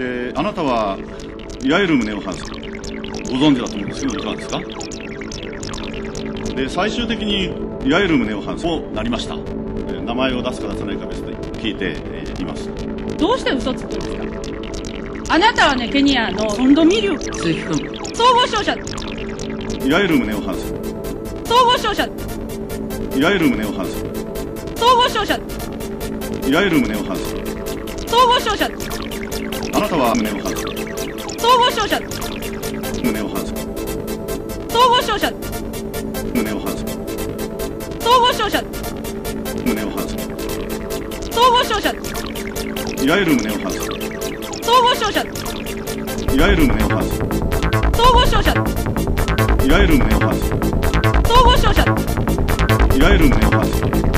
であなたはいエゆる胸を反すご存知だと思うんですけどいかがですか？で最終的にいエゆる胸を反すとなりました。名前を出すか出さないか別に聞いています。どうして嘘つくんですか？あなたはねケニアのソンドミリュ鈴木君総合商社。ヤエルムネオハンス。総合商社。ヤエルムネオハンス。総合商社。ヤエルムネオハンス。総合商社。あなたは胸を張る総合商社胸を張る総合商社胸を張る総合商社胸を張る総合商社いわゆる胸を張る総合商社いわゆる胸を張る総合商社いわゆる胸を張省総合商社いわゆる胸を反省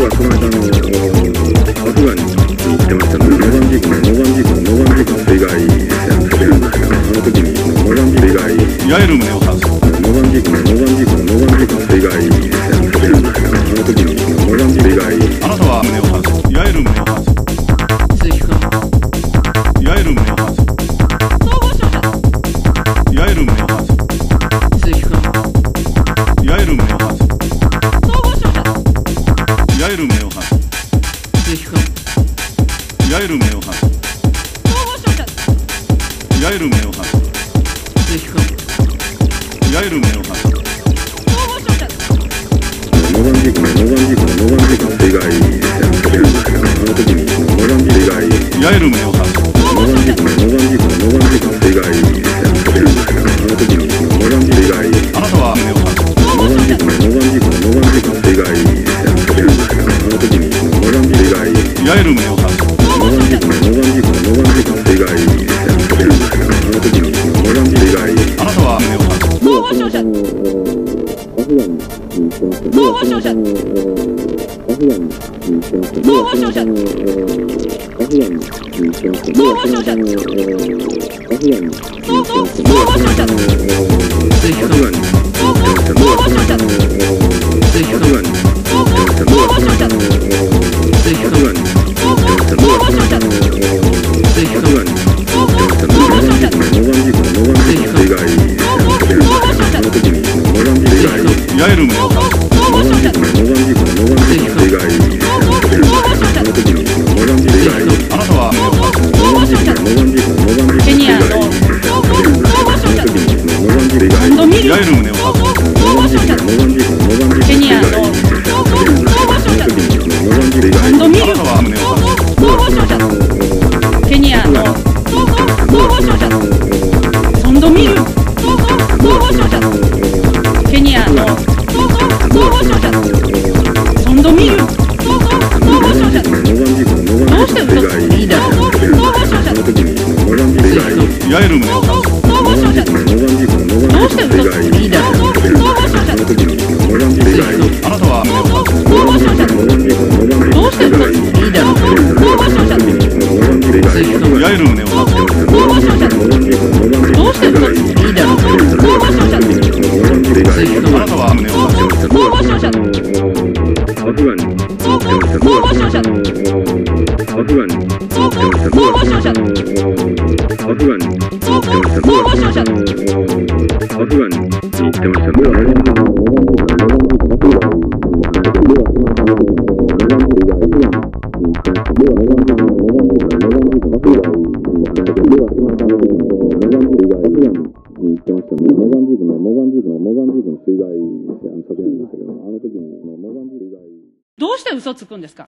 僕はこの間、の、アフガンに行ってましたので。モザンビークの、モザンビークの、モザンビークの水害ですよ。あの時に、モザンビーク水害、いわゆる胸を外すモザンビークの、モザンビークの、モザンビークの水害ですよ。あの時に、モザンビーク水害、あなたは胸を外すいわゆる目を外すいわゆる目を外す総合商社モザンビークの、モザンビークの、モザンビークの水害ですよ。あの時に、モザンビーク水害、いわゆる胸を外総合商社。アフガンに行ってました。総合商社。アフガンに行ってました。総合商社。アフガンに行ってました。総合総合商社。追加アフガンに行ってました。総合商社。追加アフガンに行ってました。総合商社。追加アフガンに行ってました。総合商社。アフガンに行ってました。モザンビークの、モザンビークの、モザンビークの水害ですよ。あの時に、モザンビーク水害、いわゆる胸を外害、いわゆるの、モザンビークの、リーダーあなたはどうして。水害リーダーの総合商社モザンビーク水害、いわゆる胸を外す総合商社モザンビークの、モザンビークのどうして。水害、リーダーの総合商社モザンビーク水害、あなたは胸を外す総合商社アフガンに総合総合合総合商社アフガンに行ってました。モザンビークの、モザンビークの、モザンビークの水害ですよ。あの昨年ありましたけど、あの時にモザンビーク水害。どうして嘘つくんですか？